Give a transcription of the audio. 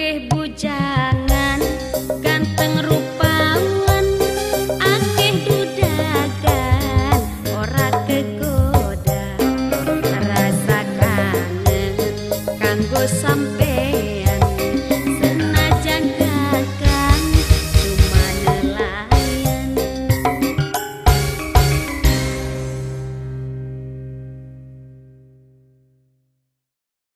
que